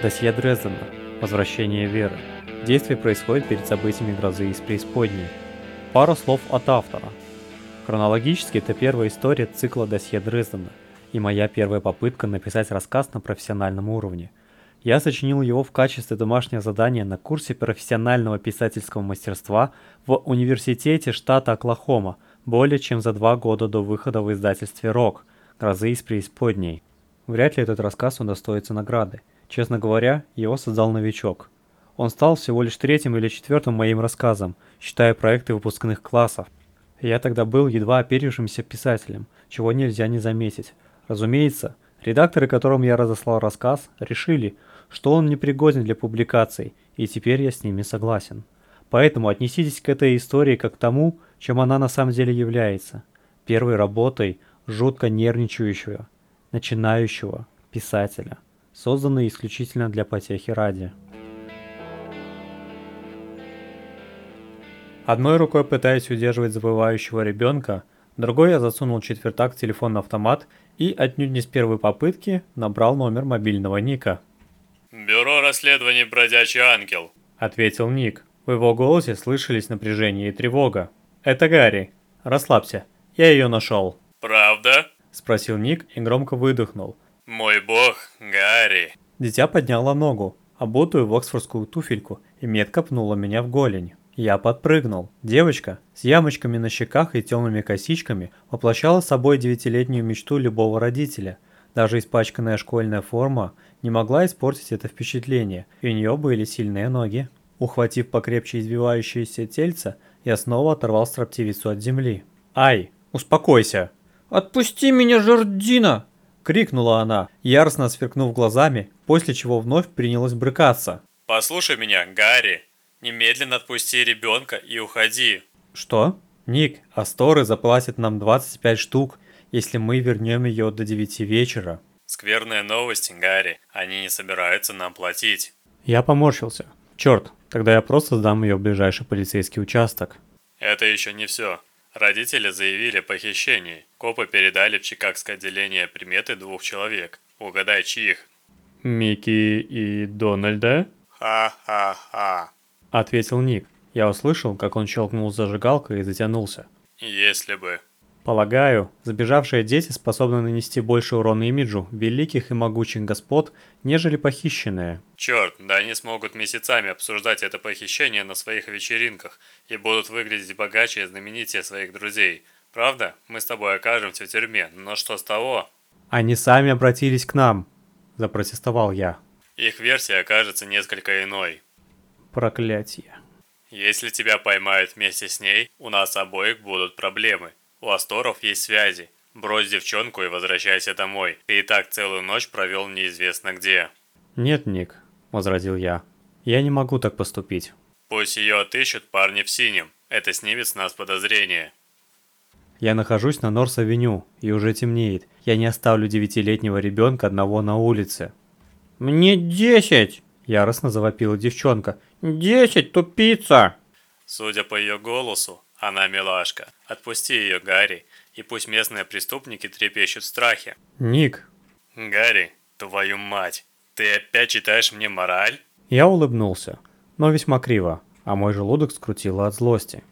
Досье Дрездена. Возвращение веры. Действие происходит перед событиями грозы из преисподней. Пару слов от автора. Хронологически это первая история цикла досье Дрездена и моя первая попытка написать рассказ на профессиональном уровне. Я сочинил его в качестве домашнего задания на курсе профессионального писательского мастерства в университете штата Оклахома более чем за два года до выхода в издательстве «Рок» «Грозы из преисподней». Вряд ли этот рассказ удостоится награды. Честно говоря, его создал новичок. Он стал всего лишь третьим или четвертым моим рассказом, считая проекты выпускных классов. Я тогда был едва оперившимся писателем, чего нельзя не заметить. Разумеется, редакторы, которым я разослал рассказ, решили, что он непригоден для публикаций, и теперь я с ними согласен. Поэтому отнеситесь к этой истории как к тому, чем она на самом деле является. Первой работой жутко нервничающего, начинающего писателя, созданной исключительно для потехи ради. Одной рукой пытаясь удерживать забывающего ребенка, другой я засунул четвертак в телефонный автомат и отнюдь не с первой попытки набрал номер мобильного Ника. «Бюро расследований «Бродячий ангел», — ответил Ник. В его голосе слышались напряжение и тревога. «Это Гарри. Расслабься. Я ее нашел». «Правда?» — спросил Ник и громко выдохнул. «Мой бог, Гарри». Дитя подняло ногу, обутую в оксфордскую туфельку, и метко пнула меня в голень. Я подпрыгнул. Девочка с ямочками на щеках и темными косичками воплощала собой девятилетнюю мечту любого родителя. Даже испачканная школьная форма не могла испортить это впечатление, и у нее были сильные ноги. Ухватив покрепче избивающееся тельце, я снова оторвал строптивицу от земли. «Ай, успокойся!» «Отпусти меня, жердина!» — крикнула она, яростно сверкнув глазами, после чего вновь принялась брыкаться. «Послушай меня, Гарри!» Немедленно отпусти ребенка и уходи. Что? Ник, Асторы заплатят нам 25 штук, если мы вернем ее до 9 вечера. Скверная новость, Гарри. Они не собираются нам платить. Я поморщился. Черт, тогда я просто сдам ее в ближайший полицейский участок. Это еще не все. Родители заявили о похищении. Копы передали в Чикагское отделение приметы двух человек. Угадай, чьих? Микки и Дональда? Ха-ха-ха. — ответил Ник. Я услышал, как он щелкнул зажигалкой и затянулся. «Если бы...» Полагаю, забежавшие дети способны нанести больше урона имиджу великих и могучих господ, нежели похищенные. Черт, да они смогут месяцами обсуждать это похищение на своих вечеринках и будут выглядеть богаче и знаменитее своих друзей. Правда? Мы с тобой окажемся в тюрьме, но что с того? Они сами обратились к нам, запротестовал я. Их версия окажется несколько иной. Проклятие. Если тебя поймают вместе с ней, у нас обоих будут проблемы. У Асторов есть связи. Брось девчонку и возвращайся домой. Ты и так целую ночь провел неизвестно где. Нет, Ник, возразил я. Я не могу так поступить. Пусть ее отыщут парни в синем. Это снимет с нас подозрение. Я нахожусь на Норс-авеню, и уже темнеет. Я не оставлю девятилетнего ребенка одного на улице. «Мне десять!» – яростно завопила девчонка. «Десять, тупица!» Судя по ее голосу, она милашка. Отпусти ее, Гарри, и пусть местные преступники трепещут в страхе. Ник. Гарри, твою мать, ты опять читаешь мне мораль? Я улыбнулся, но весьма криво, а мой желудок скрутило от злости.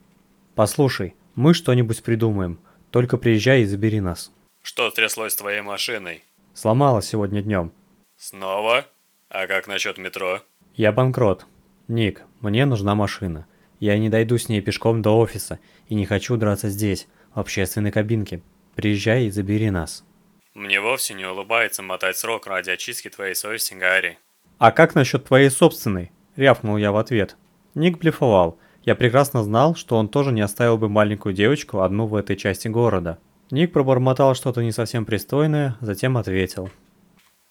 Послушай, мы что-нибудь придумаем, только приезжай и забери нас. Что тряслось с твоей машиной? Сломалась сегодня днем. Снова? А как насчет метро? Я банкрот, «Ник, мне нужна машина. Я не дойду с ней пешком до офиса и не хочу драться здесь, в общественной кабинке. Приезжай и забери нас». Мне вовсе не улыбается мотать срок ради очистки твоей совести, Гарри. «А как насчет твоей собственной?» – рявкнул я в ответ. Ник блефовал. Я прекрасно знал, что он тоже не оставил бы маленькую девочку одну в этой части города. Ник пробормотал что-то не совсем пристойное, затем ответил.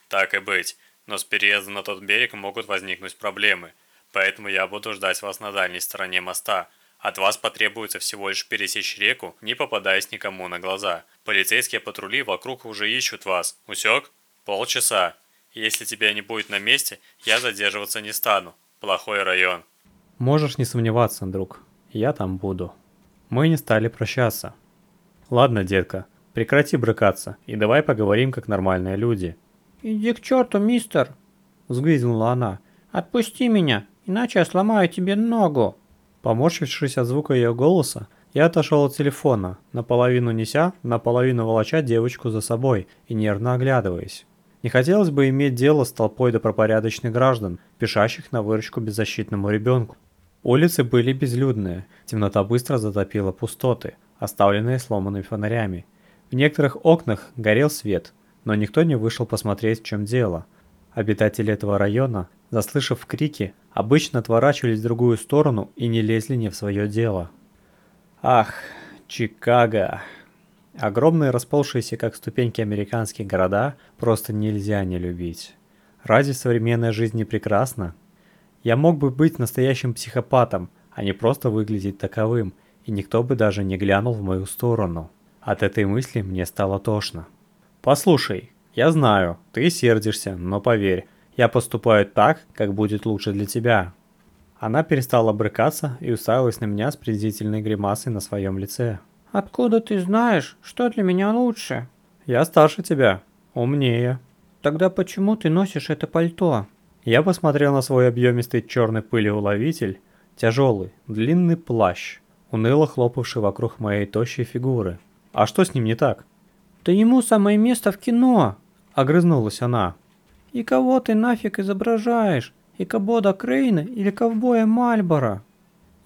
«Так и быть, но с переездом на тот берег могут возникнуть проблемы – Поэтому я буду ждать вас на дальней стороне моста. От вас потребуется всего лишь пересечь реку, не попадаясь никому на глаза. Полицейские патрули вокруг уже ищут вас. Усек? Полчаса. Если тебя не будет на месте, я задерживаться не стану. Плохой район. Можешь не сомневаться, друг. Я там буду. Мы не стали прощаться. Ладно, детка, прекрати брыкаться и давай поговорим как нормальные люди. Иди к черту, мистер. – взвизгнула она. «Отпусти меня, иначе я сломаю тебе ногу!» Поморщившись от звука ее голоса, я отошел от телефона, наполовину неся, наполовину волоча девочку за собой и нервно оглядываясь. Не хотелось бы иметь дело с толпой добропорядочных граждан, пешащих на выручку беззащитному ребенку. Улицы были безлюдные, темнота быстро затопила пустоты, оставленные сломанными фонарями. В некоторых окнах горел свет, но никто не вышел посмотреть, в чем дело. Обитатели этого района, заслышав крики, обычно отворачивались в другую сторону и не лезли не в свое дело. Ах, Чикаго! Огромные расползшиеся как ступеньки американские города просто нельзя не любить. Разве современная жизнь не прекрасна? Я мог бы быть настоящим психопатом, а не просто выглядеть таковым, и никто бы даже не глянул в мою сторону. От этой мысли мне стало тошно. Послушай, я знаю, ты сердишься, но поверь, я поступаю так, как будет лучше для тебя. Она перестала брыкаться и уставилась на меня с презрительной гримасой на своем лице. Откуда ты знаешь, что для меня лучше? Я старше тебя, умнее. Тогда почему ты носишь это пальто? Я посмотрел на свой объемистый черный пылеуловитель, тяжелый, длинный плащ, уныло хлопавший вокруг моей тощей фигуры. А что с ним не так? Да ему самое место в кино, огрызнулась она. И кого ты нафиг изображаешь? И Кабода Крейна или ковбоя Мальбора?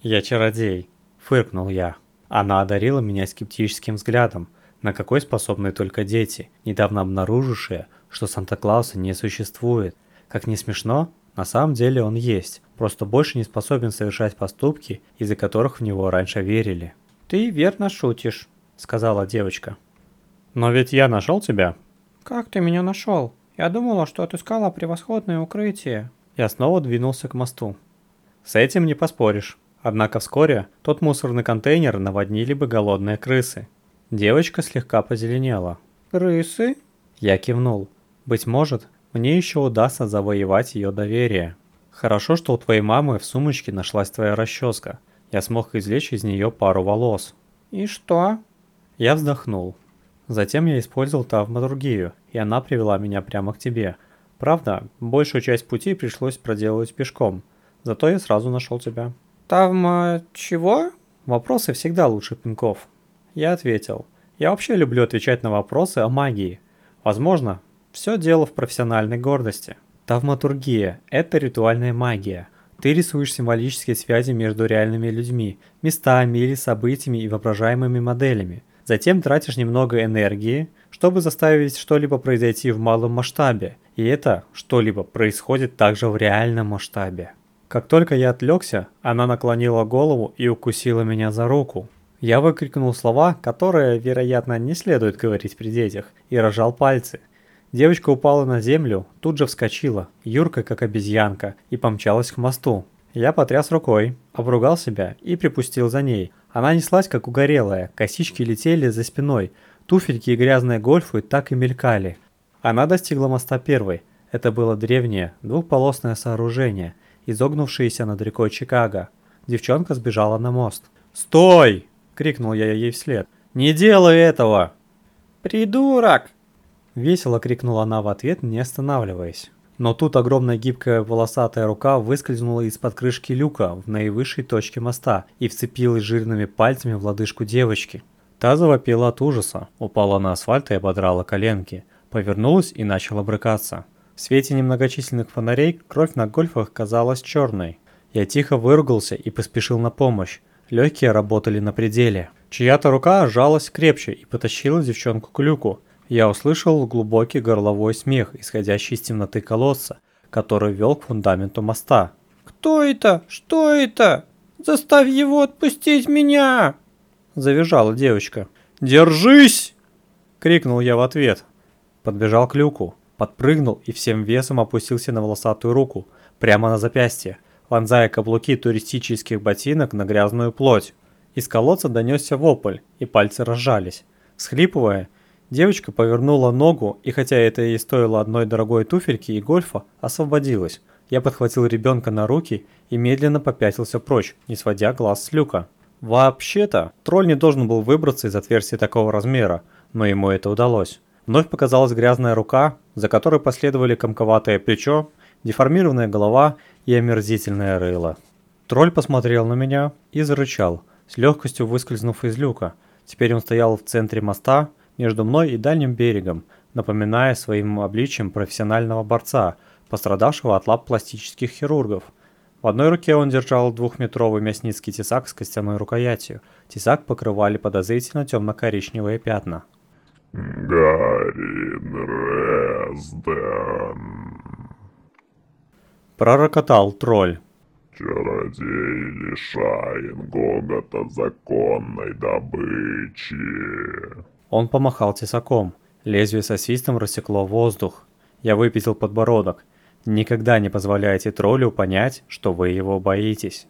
Я чародей, фыркнул я. Она одарила меня скептическим взглядом, на какой способны только дети, недавно обнаружившие, что Санта-Клауса не существует – как не смешно, на самом деле он есть, просто больше не способен совершать поступки, из-за которых в него раньше верили. «Ты верно шутишь», — сказала девочка. «Но ведь я нашел тебя». «Как ты меня нашел? Я думала, что отыскала превосходное укрытие». Я снова двинулся к мосту. С этим не поспоришь. Однако вскоре тот мусорный контейнер наводнили бы голодные крысы. Девочка слегка позеленела. «Крысы?» Я кивнул. Быть может, мне еще удастся завоевать ее доверие. Хорошо, что у твоей мамы в сумочке нашлась твоя расческа. Я смог извлечь из нее пару волос. И что? Я вздохнул. Затем я использовал тавматургию, и она привела меня прямо к тебе. Правда, большую часть пути пришлось проделывать пешком. Зато я сразу нашел тебя. Тавма... чего? Вопросы всегда лучше пинков. Я ответил. Я вообще люблю отвечать на вопросы о магии. Возможно, все дело в профессиональной гордости. Тавматургия – это ритуальная магия. Ты рисуешь символические связи между реальными людьми, местами или событиями и воображаемыми моделями. Затем тратишь немного энергии, чтобы заставить что-либо произойти в малом масштабе. И это что-либо происходит также в реальном масштабе. Как только я отвлекся, она наклонила голову и укусила меня за руку. Я выкрикнул слова, которые, вероятно, не следует говорить при детях, и рожал пальцы. Девочка упала на землю, тут же вскочила, юркой как обезьянка, и помчалась к мосту. Я потряс рукой, обругал себя и припустил за ней. Она неслась как угорелая, косички летели за спиной, туфельки и грязные гольфы так и мелькали. Она достигла моста первой. Это было древнее, двухполосное сооружение, изогнувшееся над рекой Чикаго. Девчонка сбежала на мост. «Стой!» – крикнул я ей вслед. «Не делай этого!» «Придурок!» Весело крикнула она в ответ, не останавливаясь. Но тут огромная гибкая волосатая рука выскользнула из-под крышки люка в наивысшей точке моста и вцепилась жирными пальцами в лодыжку девочки. Та завопила от ужаса, упала на асфальт и ободрала коленки, повернулась и начала брыкаться. В свете немногочисленных фонарей кровь на гольфах казалась черной. Я тихо выругался и поспешил на помощь. Легкие работали на пределе. Чья-то рука сжалась крепче и потащила девчонку к люку. Я услышал глубокий горловой смех, исходящий из темноты колодца, который вел к фундаменту моста. «Кто это? Что это? Заставь его отпустить меня!» Завизжала девочка. «Держись!» Крикнул я в ответ. Подбежал к люку, подпрыгнул и всем весом опустился на волосатую руку, прямо на запястье, вонзая каблуки туристических ботинок на грязную плоть. Из колодца донесся вопль, и пальцы разжались. Схлипывая, Девочка повернула ногу, и хотя это ей стоило одной дорогой туфельки и гольфа, освободилась. Я подхватил ребенка на руки и медленно попятился прочь, не сводя глаз с люка. Вообще-то, тролль не должен был выбраться из отверстия такого размера, но ему это удалось. Вновь показалась грязная рука, за которой последовали комковатое плечо, деформированная голова и омерзительное рыло. Тролль посмотрел на меня и зарычал, с легкостью выскользнув из люка. Теперь он стоял в центре моста, между мной и дальним берегом, напоминая своим обличием профессионального борца, пострадавшего от лап пластических хирургов. В одной руке он держал двухметровый мясницкий тесак с костяной рукоятью. Тесак покрывали подозрительно темно-коричневые пятна. Гарин Резден. Пророкотал тролль. Чародей лишает Гогота законной добычи. Он помахал тесаком. Лезвие со свистом рассекло воздух. Я выпятил подбородок. Никогда не позволяйте троллю понять, что вы его боитесь.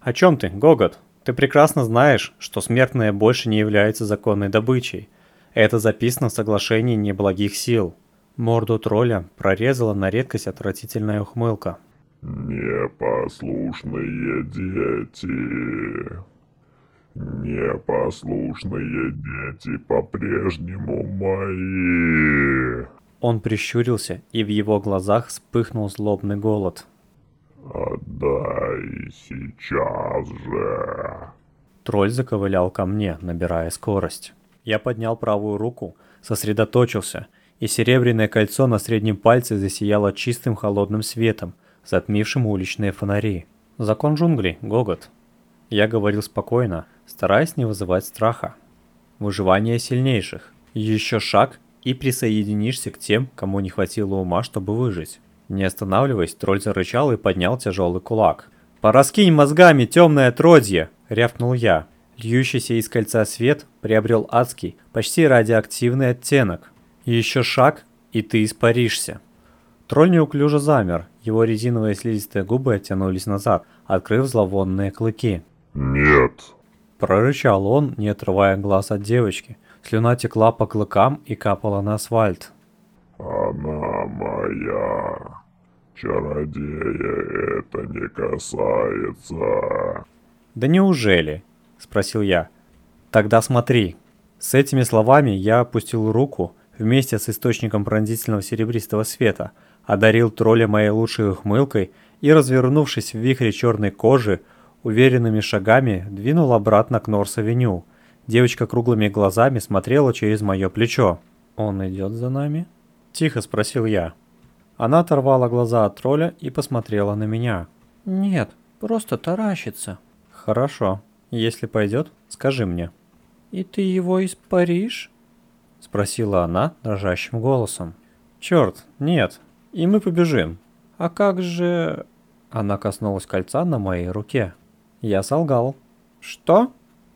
О чем ты, Гогот? Ты прекрасно знаешь, что смертные больше не являются законной добычей. Это записано в соглашении неблагих сил. Морду тролля прорезала на редкость отвратительная ухмылка. Непослушные дети. Непослушные дети по-прежнему мои. Он прищурился, и в его глазах вспыхнул злобный голод. Отдай сейчас же. Тролль заковылял ко мне, набирая скорость. Я поднял правую руку, сосредоточился, и серебряное кольцо на среднем пальце засияло чистым холодным светом, затмившим уличные фонари. Закон джунглей, Гогот. Я говорил спокойно, стараясь не вызывать страха. Выживание сильнейших. Еще шаг, и присоединишься к тем, кому не хватило ума, чтобы выжить. Не останавливаясь, тролль зарычал и поднял тяжелый кулак. «Пораскинь мозгами, темное отродье!» — рявкнул я. Льющийся из кольца свет приобрел адский, почти радиоактивный оттенок. Еще шаг, и ты испаришься. Тролль неуклюже замер, его резиновые слизистые губы оттянулись назад, открыв зловонные клыки. Нет. Прорычал он, не отрывая глаз от девочки. Слюна текла по клыкам и капала на асфальт. Она моя. Чародея это не касается. «Да неужели?» – спросил я. «Тогда смотри». С этими словами я опустил руку вместе с источником пронзительного серебристого света, одарил тролля моей лучшей ухмылкой и, развернувшись в вихре черной кожи, уверенными шагами двинул обратно к Норс-авеню. Девочка круглыми глазами смотрела через мое плечо. «Он идет за нами?» – тихо спросил я. Она оторвала глаза от тролля и посмотрела на меня. Нет, просто таращится. «Хорошо. Если пойдет, скажи мне». И ты его испаришь? Спросила она дрожащим голосом. «Черт, нет. И мы побежим». А как же... Она коснулась кольца на моей руке. Я солгал. Что?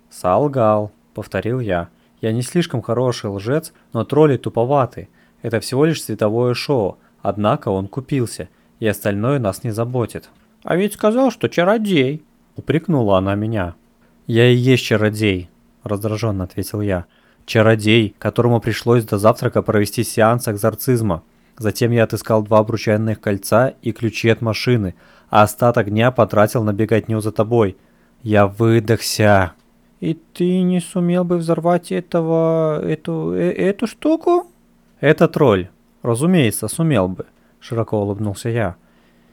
Солгал, повторил я. Я не слишком хороший лжец, но тролли туповаты. Это всего лишь световое шоу, однако он купился, и остальное нас не заботит. А ведь сказал, что чародей. Упрекнула она меня. Я и есть чародей, раздраженно ответил я. Чародей, которому пришлось до завтрака провести сеанс экзорцизма. Затем я отыскал два обручальных кольца и ключи от машины, а остаток дня потратил на беготню за тобой. Я выдохся. И ты не сумел бы взорвать этого... эту... э, эту штуку? Это тролль. Разумеется, сумел бы, широко улыбнулся я.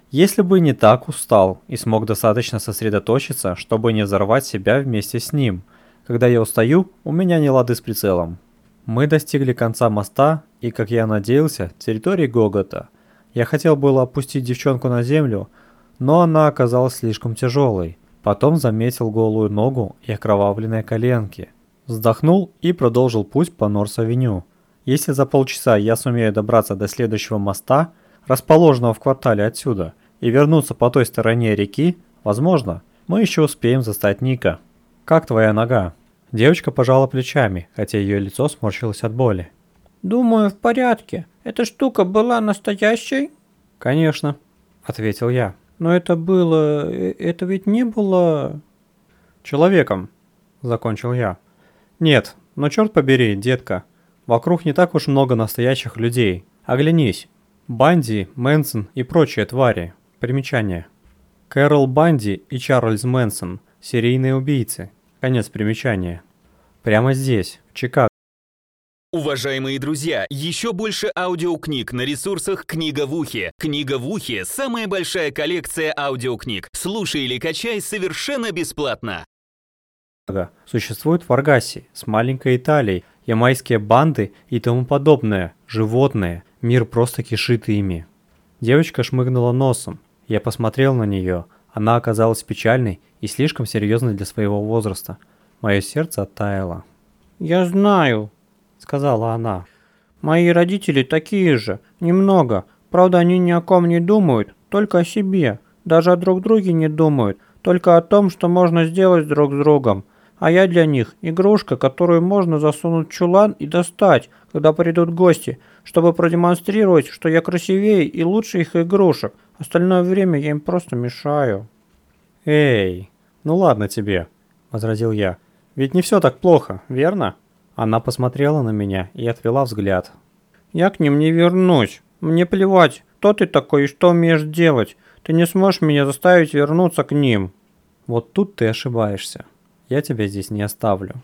Если бы не так устал и смог достаточно сосредоточиться, чтобы не взорвать себя вместе с ним. Когда я устаю, у меня не лады с прицелом. Мы достигли конца моста и, как я надеялся, территории Гогота. Я хотел было опустить девчонку на землю, но она оказалась слишком тяжелой. Потом заметил голую ногу и окровавленные коленки. Вздохнул и продолжил путь по Норс-авеню. Если за полчаса я сумею добраться до следующего моста, расположенного в квартале отсюда, и вернуться по той стороне реки, возможно, мы еще успеем застать Ника. Как твоя нога? Девочка пожала плечами, хотя ее лицо сморщилось от боли. Думаю, в порядке. Эта штука была настоящей? Конечно, ответил я. Но это было... э, Это ведь не было... Человеком, закончил я. Нет, но черт побери, детка. Вокруг не так уж много настоящих людей. Оглянись. Банди, Мэнсон и прочие твари. Примечание. Кэрол Банди и Чарльз Мэнсон – серийные убийцы. Конец примечания. Прямо здесь, в Чикаго. Уважаемые друзья, еще больше аудиокниг на ресурсах «Книга в ухе». «Книга в ухе» — самая большая коллекция аудиокниг. Слушай или качай совершенно бесплатно. Существует в Аргасе, с маленькой Италией, ямайские банды и тому подобное, животные, мир просто кишит ими. Девочка шмыгнула носом. Я посмотрел на нее. Она оказалась печальной и слишком серьезной для своего возраста. Мое сердце оттаяло. «Я знаю», — сказала она. «Мои родители такие же, немного. Правда, они ни о ком не думают, только о себе. Даже о друг друге не думают, только о том, что можно сделать друг с другом. А я для них игрушка, которую можно засунуть в чулан и достать, когда придут гости, чтобы продемонстрировать, что я красивее и лучше их игрушек. Остальное время я им просто мешаю. «Эй, ну ладно тебе», — возразил я. «Ведь не все так плохо, верно?» Она посмотрела на меня и отвела взгляд. «Я к ним не вернусь. Мне плевать, кто ты такой и что умеешь делать. Ты не сможешь меня заставить вернуться к ним». Вот тут ты ошибаешься. Я тебя здесь не оставлю.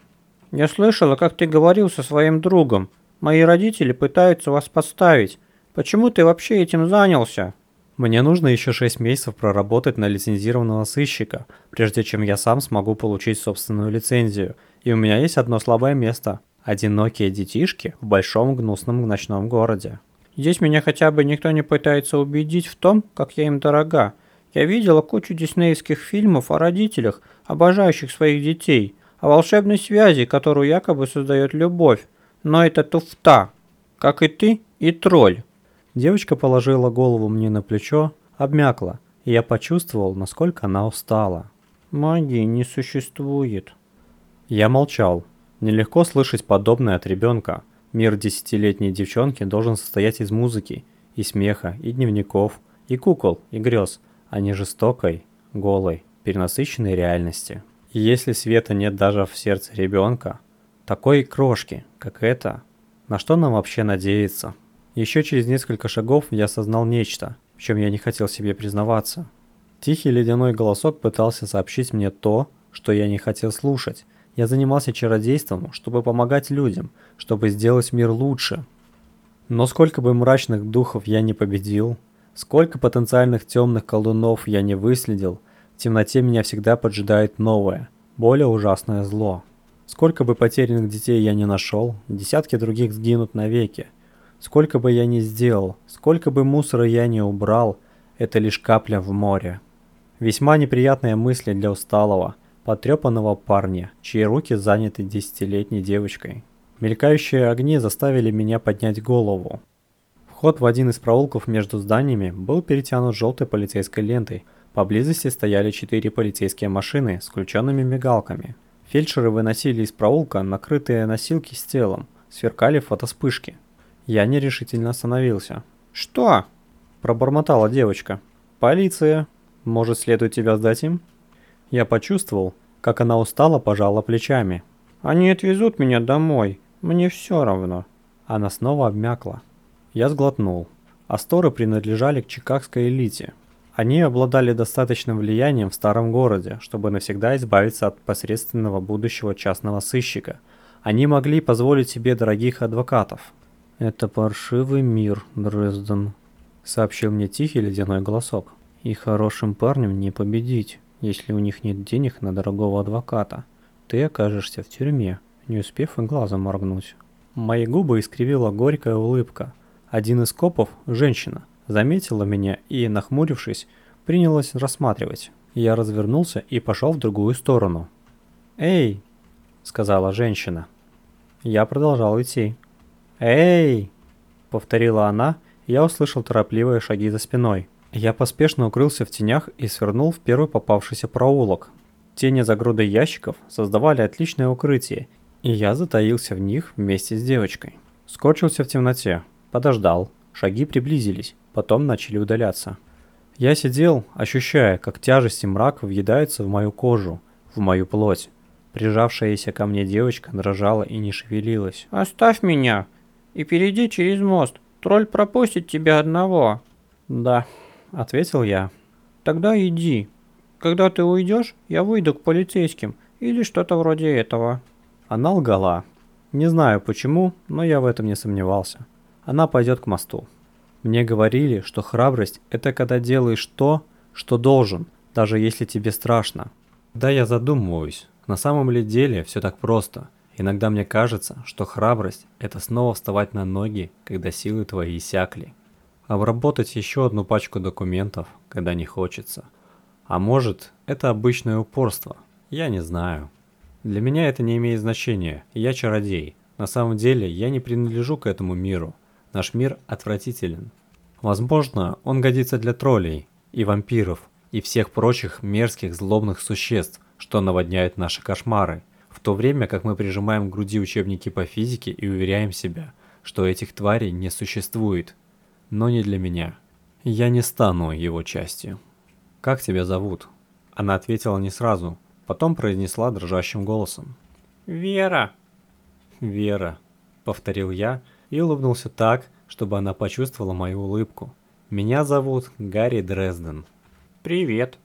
Я слышала, как ты говорил со своим другом. Мои родители пытаются вас подставить. Почему ты вообще этим занялся? Мне нужно еще 6 месяцев проработать на лицензированного сыщика, прежде чем я сам смогу получить собственную лицензию. И у меня есть одно слабое место. Одинокие детишки в большом гнусном ночном городе. Здесь меня хотя бы никто не пытается убедить в том, как я им дорога. Я видела кучу диснеевских фильмов о родителях, обожающих своих детей, о волшебной связи, которую якобы создает любовь. Но это туфта, как и ты, и тролль. Девочка положила голову мне на плечо, обмякла, и я почувствовал, насколько она устала. Магии не существует. Я молчал. Нелегко слышать подобное от ребенка. Мир десятилетней девчонки должен состоять из музыки, и смеха, и дневников, и кукол, и грез, а не жестокой, голой, перенасыщенной реальности. И если света нет даже в сердце ребенка, такой крошки, как это, на что нам вообще надеяться? Еще через несколько шагов я осознал нечто, в чем я не хотел себе признаваться. Тихий ледяной голосок пытался сообщить мне то, что я не хотел слушать. Я занимался чародейством, чтобы помогать людям, чтобы сделать мир лучше. Но сколько бы мрачных духов я не победил, сколько потенциальных темных колдунов я не выследил, в темноте меня всегда поджидает новое, более ужасное зло. Сколько бы потерянных детей я не нашел, десятки других сгинут навеки. Сколько бы я ни сделал, сколько бы мусора я не убрал, это лишь капля в море. Весьма неприятные мысли для усталого, потрепанного парня, чьи руки заняты десятилетней девочкой. Мелькающие огни заставили меня поднять голову. Вход в один из проулков между зданиями был перетянут желтой полицейской лентой. Поблизости стояли четыре полицейские машины с включенными мигалками. Фельдшеры выносили из проулка накрытые носилки с телом, сверкали фотоспышки. Я нерешительно остановился. Что? Пробормотала девочка. Полиция. Может, следует тебя сдать им? Я почувствовал, как она устало пожала плечами. Они отвезут меня домой. Мне все равно. Она снова обмякла. Я сглотнул. Асторы принадлежали к чикагской элите. Они обладали достаточным влиянием в старом городе, чтобы навсегда избавиться от посредственного будущего частного сыщика. Они могли позволить себе дорогих адвокатов. «Это паршивый мир, Дрезден», — сообщил мне тихий ледяной голосок. «И хорошим парнем не победить, если у них нет денег на дорогого адвоката. Ты окажешься в тюрьме, не успев и глазом моргнуть». Мои губы искривила горькая улыбка — один из копов, женщина, заметила меня и, нахмурившись, принялась рассматривать. Я развернулся и пошел в другую сторону. «Эй!» — сказала женщина. Я продолжал идти. «Эй!» — повторила она, и я услышал торопливые шаги за спиной. Я поспешно укрылся в тенях и свернул в первый попавшийся проулок. Тени за грудой ящиков создавали отличное укрытие, и я затаился в них вместе с девочкой. Скорчился в темноте, Подождал. Шаги приблизились, потом начали удаляться. Я сидел, ощущая, как тяжесть и мрак въедаются в мою кожу, в мою плоть. Прижавшаяся ко мне девочка дрожала и не шевелилась. «Оставь меня и перейди через мост. Тролль пропустит тебя одного». «Да», — ответил я. «Тогда иди. Когда ты уйдешь, я выйду к полицейским или что-то вроде этого». Она лгала. Не знаю почему, но я в этом не сомневался. Она пойдет к мосту. Мне говорили, что храбрость – это когда делаешь то, что должен, даже если тебе страшно. Да, я задумываюсь, на самом ли деле все так просто. Иногда мне кажется, что храбрость – это снова вставать на ноги, когда силы твои иссякли. Обработать еще одну пачку документов, когда не хочется. А может, это обычное упорство. Я не знаю. Для меня это не имеет значения. Я чародей. На самом деле, я не принадлежу к этому миру. Наш мир отвратителен. Возможно, он годится для троллей и вампиров и всех прочих мерзких злобных существ, что наводняют наши кошмары, в то время как мы прижимаем к груди учебники по физике и уверяем себя, что этих тварей не существует. Но не для меня. Я не стану его частью. «Как тебя зовут?» Она ответила не сразу, потом произнесла дрожащим голосом. «Вера!» «Вера», — повторил я и улыбнулся так, чтобы она почувствовала мою улыбку. «Меня зовут Гарри Дрезден». «Привет!»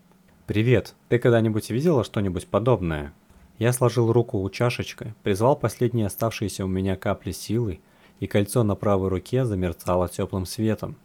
«Привет. Ты когда-нибудь видела что-нибудь подобное?» Я сложил руку у чашечкой, призвал последние оставшиеся у меня капли силы, и кольцо на правой руке замерцало теплым светом.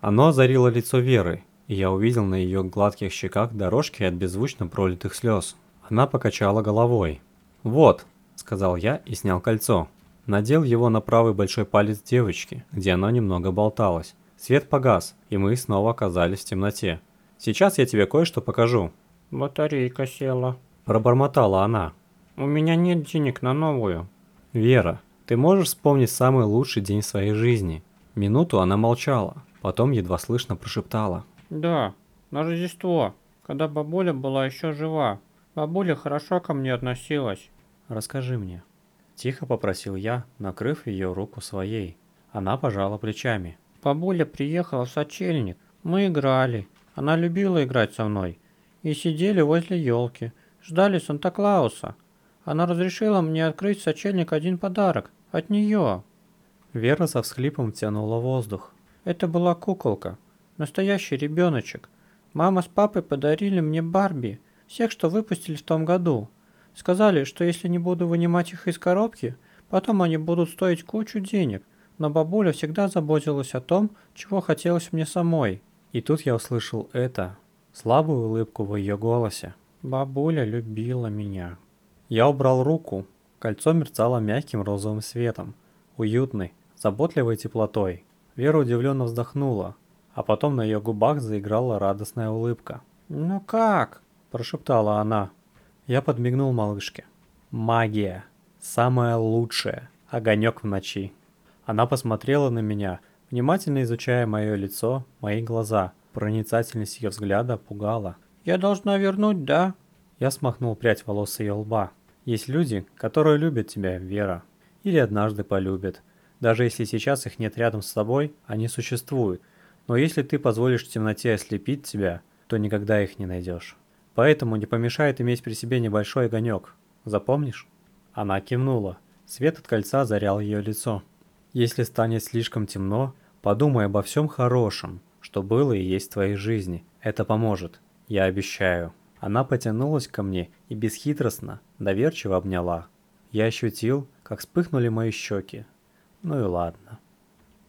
Оно озарило лицо Веры, и я увидел на ее гладких щеках дорожки от беззвучно пролитых слез. Она покачала головой. «Вот», — сказал я и снял кольцо. Надел его на правый большой палец девочки, где оно немного болталось. Свет погас, и мы снова оказались в темноте. «Сейчас я тебе кое-что покажу». «Батарейка села». Пробормотала она. «У меня нет денег на новую». «Вера, ты можешь вспомнить самый лучший день своей жизни?» Минуту она молчала, потом едва слышно прошептала. «Да, на Рождество, когда бабуля была еще жива. Бабуля хорошо ко мне относилась». «Расскажи мне». Тихо попросил я, накрыв ее руку своей. Она пожала плечами. Бабуля приехала в сочельник. Мы играли. Она любила играть со мной. И сидели возле елки. Ждали Санта-Клауса. Она разрешила мне открыть сочельник один подарок. От нее. Вера со всхлипом тянула воздух. Это была куколка. Настоящий ребеночек. Мама с папой подарили мне Барби. Всех, что выпустили в том году. Сказали, что если не буду вынимать их из коробки, потом они будут стоить кучу денег. Но бабуля всегда заботилась о том, чего хотелось мне самой. И тут я услышал это, слабую улыбку в ее голосе. Бабуля любила меня. Я убрал руку. Кольцо мерцало мягким розовым светом, уютной, заботливой теплотой. Вера удивленно вздохнула, а потом на ее губах заиграла радостная улыбка. «Ну как?» – прошептала она. Я подмигнул малышке. «Магия. Самое лучшее. Огонек в ночи». Она посмотрела на меня, внимательно изучая мое лицо, мои глаза. Проницательность ее взгляда пугала. «Я должна вернуть, да?» Я смахнул прядь волос с ее лба. «Есть люди, которые любят тебя, Вера. Или однажды полюбят. Даже если сейчас их нет рядом с тобой, они существуют. Но если ты позволишь темноте ослепить тебя, то никогда их не найдешь. Поэтому не помешает иметь при себе небольшой огонек. Запомнишь?» Она кивнула. Свет от кольца зарял ее лицо. «Если станет слишком темно, подумай обо всем хорошем, что было и есть в твоей жизни. Это поможет. Я обещаю». Она потянулась ко мне и бесхитростно, доверчиво обняла. Я ощутил, как вспыхнули мои щеки. Ну и ладно.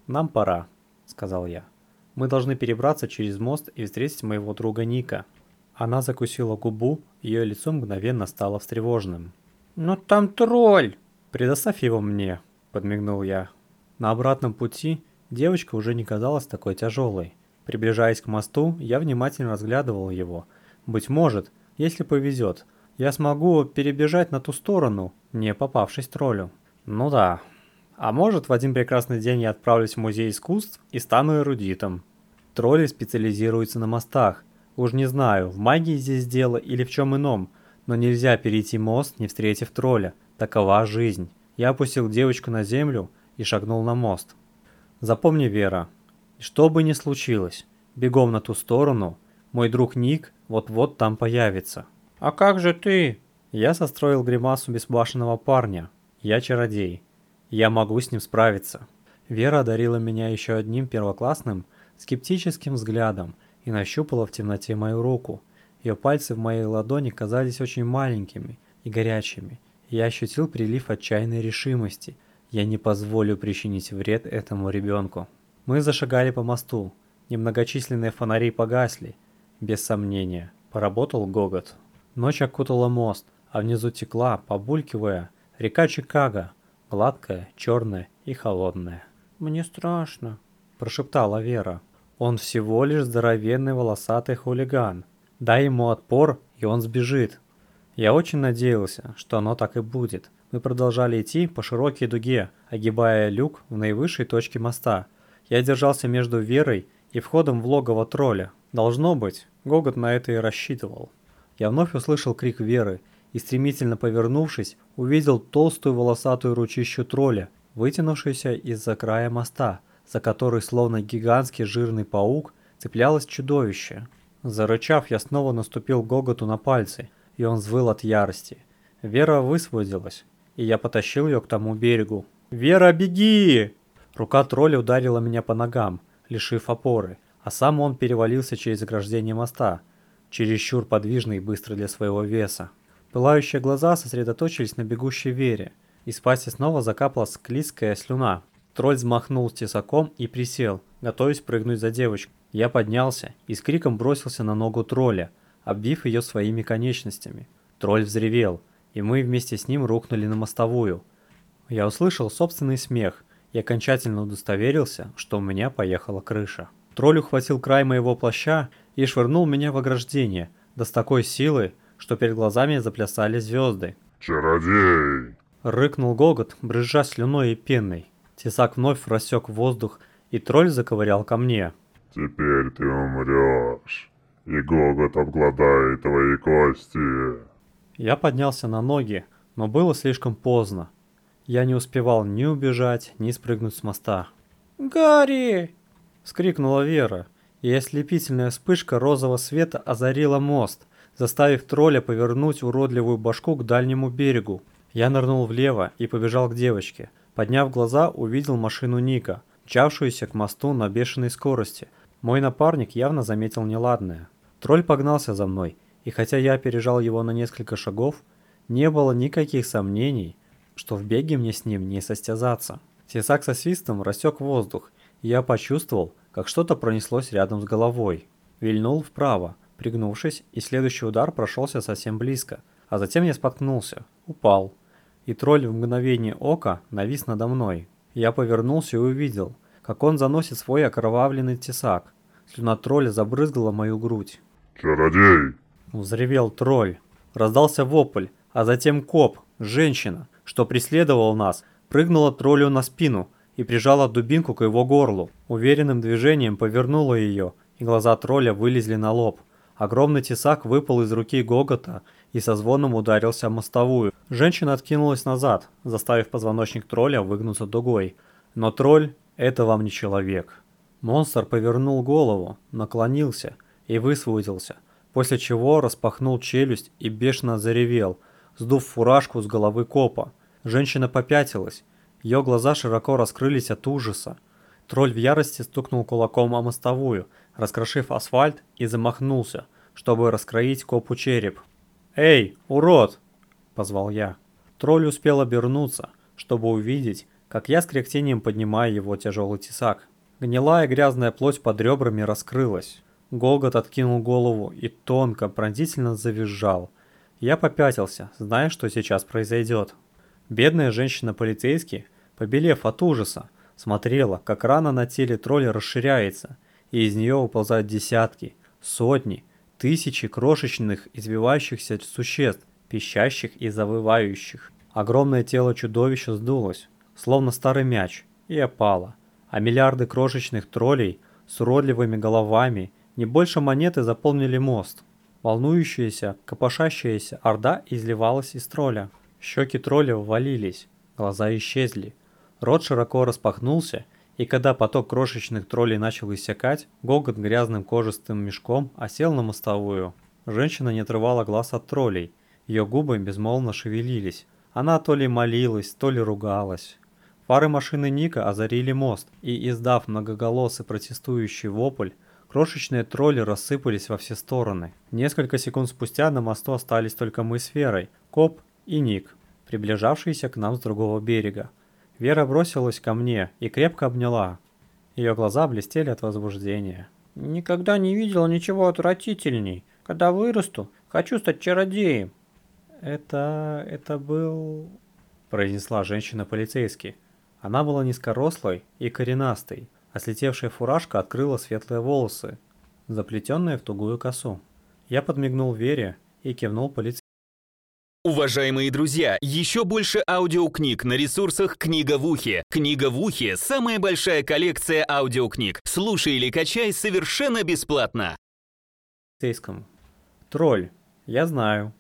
«Нам пора», — сказал я. Мы должны перебраться через мост и встретить моего друга Ника. Она закусила губу, ее лицо мгновенно стало встревоженным. «Но там тролль!» «Предоставь его мне», — подмигнул я. На обратном пути девочка уже не казалась такой тяжелой. Приближаясь к мосту, я внимательно разглядывал его. Быть может, если повезет, я смогу перебежать на ту сторону, не попавшись троллю. Ну да. А может, в один прекрасный день я отправлюсь в музей искусств и стану эрудитом. Тролли специализируются на мостах. Уж не знаю, в магии здесь дело или в чем ином, но нельзя перейти мост, не встретив тролля. Такова жизнь. Я опустил девочку на землю и шагнул на мост. Запомни, Вера, что бы ни случилось, бегом на ту сторону, мой друг Ник вот-вот там появится. «А как же ты?» Я состроил гримасу бессбашенного парня. Я чародей. Я могу с ним справиться. Вера одарила меня еще одним первоклассным, скептическим взглядом и нащупала в темноте мою руку. Ее пальцы в моей ладони казались очень маленькими и горячими, Я ощутил прилив отчаянной решимости. Я не позволю причинить вред этому ребенку. Мы зашагали по мосту. Немногочисленные фонари погасли. Без сомнения, поработал гогот. Ночь окутала мост, а внизу текла, побулькивая, река Чикаго, гладкая, черная и холодная. Мне страшно. Прошептала Вера. Он всего лишь здоровенный волосатый хулиган. Дай ему отпор, и он сбежит. Я очень надеялся, что оно так и будет. Мы продолжали идти по широкой дуге, огибая люк в наивысшей точке моста. Я держался между Верой и входом в логово тролля. Должно быть, Гогот на это и рассчитывал. Я вновь услышал крик Веры и, стремительно повернувшись, увидел толстую волосатую ручищу тролля, вытянувшуюся из-за края моста, за который, словно гигантский жирный паук, цеплялось чудовище. Зарычав, я снова наступил Гоготу на пальцы, и он взвыл от ярости. Вера высвободилась, и я потащил ее к тому берегу. «Вера, беги!» Рука тролля ударила меня по ногам, лишив опоры, а сам он перевалился через ограждение моста, чересчур подвижный и быстрый для своего веса. Пылающие глаза сосредоточились на бегущей Вере. Из пасти снова закапала склизкая слюна. Тролль взмахнул тесаком и присел, готовясь прыгнуть за девочку. Я поднялся и с криком бросился на ногу тролля, обвив ее своими конечностями. Тролль взревел, и мы вместе с ним рухнули на мостовую. Я услышал собственный смех и окончательно удостоверился, что у меня поехала крыша. Тролль ухватил край моего плаща и швырнул меня в ограждение, да с такой силой, что перед глазами заплясали звезды. Чародей! Рыкнул гогот, брызжа слюной и пеной. Тесак вновь рассек воздух, и тролль заковырял ко мне. Теперь ты умрешь, и Гогот обгладает твои кости. Я поднялся на ноги, но было слишком поздно. Я не успевал ни убежать, ни спрыгнуть с моста. Гарри! — вскрикнула Вера, и ослепительная вспышка розового света озарила мост, заставив тролля повернуть уродливую башку к дальнему берегу. Я нырнул влево и побежал к девочке. Подняв глаза, увидел машину Ника, мчавшуюся к мосту на бешеной скорости. Мой напарник явно заметил неладное. Тролль погнался за мной, и хотя я опережал его на несколько шагов, не было никаких сомнений, что в беге мне с ним не состязаться. Тесак со свистом рассек воздух, я почувствовал, как что-то пронеслось рядом с головой. Вильнул вправо, пригнувшись, и следующий удар прошелся совсем близко, а затем я споткнулся, упал. И тролль в мгновение ока навис надо мной. Я повернулся и увидел, как он заносит свой окровавленный тесак. Слюна тролля забрызгала мою грудь. Чародей! Взревел тролль. Раздался вопль, а затем коп, женщина, что преследовал нас, прыгнула троллю на спину и прижала дубинку к его горлу. Уверенным движением повернула ее, и глаза тролля вылезли на лоб. Огромный тесак выпал из руки Гогота и со звоном ударился о мостовую. Женщина откинулась назад, заставив позвоночник тролля выгнуться дугой. Но тролль – это вам не человек. Монстр повернул голову, наклонился и высвободился, после чего распахнул челюсть и бешено заревел, сдув фуражку с головы копа. Женщина попятилась, ее глаза широко раскрылись от ужаса. Тролль в ярости стукнул кулаком о мостовую, раскрошив асфальт и замахнулся, чтобы раскроить копу череп. «Эй, урод!» – позвал я. Тролль успел обернуться, чтобы увидеть, как я с кряхтением поднимаю его тяжелый тесак. Гнилая грязная плоть под ребрами раскрылась. Голгот откинул голову и тонко, пронзительно завизжал. Я попятился, зная, что сейчас произойдет. Бедная женщина-полицейский, побелев от ужаса, смотрела, как рана на теле тролля расширяется, и из нее уползают десятки, сотни, тысячи крошечных извивающихся существ, пищащих и завывающих. Огромное тело чудовища сдулось, словно старый мяч, и опало, а миллиарды крошечных троллей с уродливыми головами не больше монеты заполнили мост. Волнующаяся, копошащаяся орда изливалась из тролля. Щеки тролля ввалились, глаза исчезли. Рот широко распахнулся, и когда поток крошечных троллей начал иссякать, гогот грязным кожистым мешком осел на мостовую. Женщина не отрывала глаз от троллей, ее губы безмолвно шевелились. Она то ли молилась, то ли ругалась. Фары машины Ника озарили мост, и, издав многоголосый протестующий вопль, крошечные тролли рассыпались во все стороны. Несколько секунд спустя на мосту остались только мы с Верой, Коп и Ник. приближавшиеся к нам с другого берега. Вера бросилась ко мне и крепко обняла. Ее глаза блестели от возбуждения. Никогда не видела ничего отвратительней. Когда вырасту, хочу стать чародеем. Это... это был... произнесла женщина-полицейский. Она была низкорослой и коренастой, а слетевшая фуражка открыла светлые волосы, заплетенные в тугую косу. Я подмигнул Вере и кивнул полицейскому. Уважаемые друзья, еще больше аудиокниг на ресурсах «Книга в ухе». «Книга в ухе» — самая большая коллекция аудиокниг. Слушай или качай совершенно бесплатно. полицейскому. Тролль. Я знаю.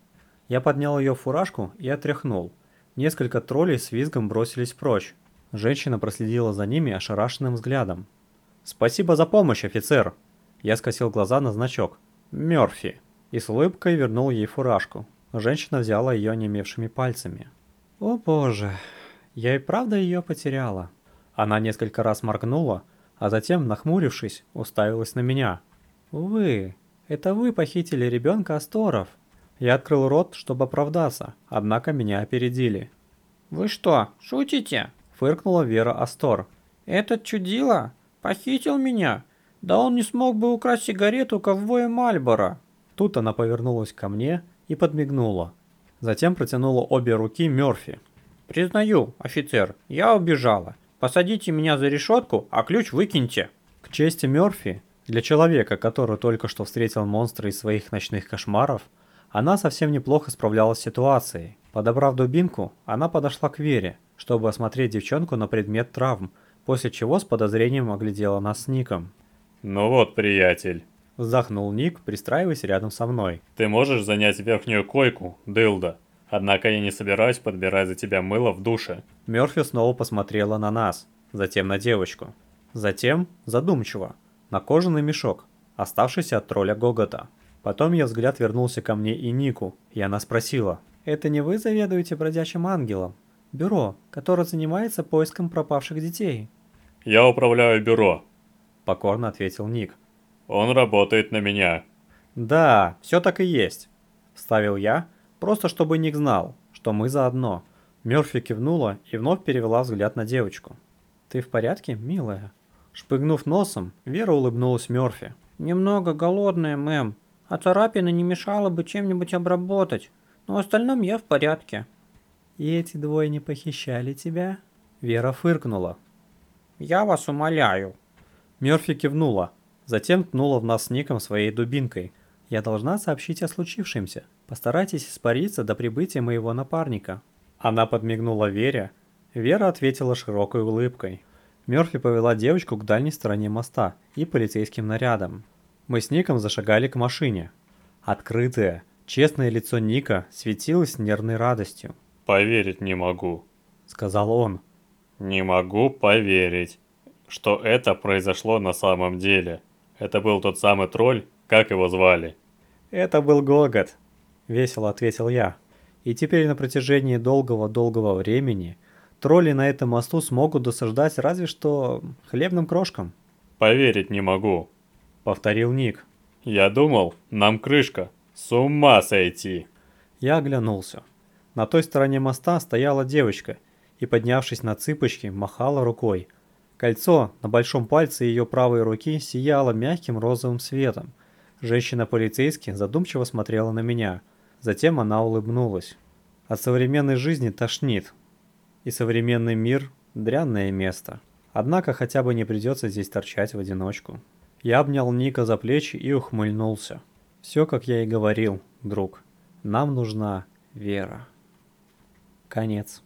Я поднял ее фуражку и отряхнул. Несколько троллей с визгом бросились прочь. Женщина проследила за ними ошарашенным взглядом. «Спасибо за помощь, офицер!» Я скосил глаза на значок. «Мёрфи!» И с улыбкой вернул ей фуражку. Женщина взяла ее онемевшими пальцами. «О боже, я и правда ее потеряла». Она несколько раз моргнула, а затем, нахмурившись, уставилась на меня. «Увы, это вы похитили ребенка Асторов». Я открыл рот, чтобы оправдаться, однако меня опередили. Вы что, шутите? Фыркнула Вера Астор. Этот чудило похитил меня. Да он не смог бы украсть сигарету ковбоя Мальбора. Тут она повернулась ко мне и подмигнула. Затем протянула обе руки Мёрфи. «Признаю, офицер, я убежала. Посадите меня за решетку, а ключ выкиньте». К чести Мёрфи, для человека, который только что встретил монстра из своих ночных кошмаров, она совсем неплохо справлялась с ситуацией. Подобрав дубинку, она подошла к Вере, чтобы осмотреть девчонку на предмет травм, после чего с подозрением оглядела нас с Ником. «Ну вот, приятель», — вздохнул Ник, пристраиваясь рядом со мной. «Ты можешь занять верхнюю койку, дылда. Однако я не собираюсь подбирать за тебя мыло в душе». Мёрфи снова посмотрела на нас, затем на девочку. Затем, задумчиво, на кожаный мешок, оставшийся от тролля Гогота. Потом ее взгляд вернулся ко мне и Нику, и она спросила. «Это не вы заведуете бродячим ангелом? Бюро, которое занимается поиском пропавших детей?» «Я управляю бюро», — покорно ответил Ник. «Он работает на меня». «Да, все так и есть», — вставил я, просто чтобы Ник знал, что мы заодно. Мёрфи кивнула и вновь перевела взгляд на девочку. «Ты в порядке, милая?» Шпыгнув носом, Вера улыбнулась Мёрфи. «Немного голодная, мэм а царапины не мешало бы чем-нибудь обработать, но в остальном я в порядке. И эти двое не похищали тебя? Вера фыркнула. Я вас умоляю. Мёрфи кивнула, затем ткнула в нас с Ником своей дубинкой. Я должна сообщить о случившемся. Постарайтесь испариться до прибытия моего напарника. Она подмигнула Вере. Вера ответила широкой улыбкой. Мёрфи повела девочку к дальней стороне моста и полицейским нарядам. Мы с Ником зашагали к машине. Открытое, честное лицо Ника светилось нервной радостью. «Поверить не могу», — сказал он. «Не могу поверить, что это произошло на самом деле. Это был тот самый тролль, как его звали?» «Это был Гогот», — весело ответил я. «И теперь на протяжении долгого-долгого времени тролли на этом мосту смогут досаждать разве что хлебным крошкам». «Поверить не могу», повторил Ник. «Я думал, нам крышка. С ума сойти!» Я оглянулся. На той стороне моста стояла девочка и, поднявшись на цыпочки, махала рукой. Кольцо на большом пальце ее правой руки сияло мягким розовым светом. Женщина-полицейский задумчиво смотрела на меня. Затем она улыбнулась. От современной жизни тошнит. И современный мир – дрянное место. Однако хотя бы не придется здесь торчать в одиночку. Я обнял Ника за плечи и ухмыльнулся. Все, как я и говорил, друг. Нам нужна вера. Конец.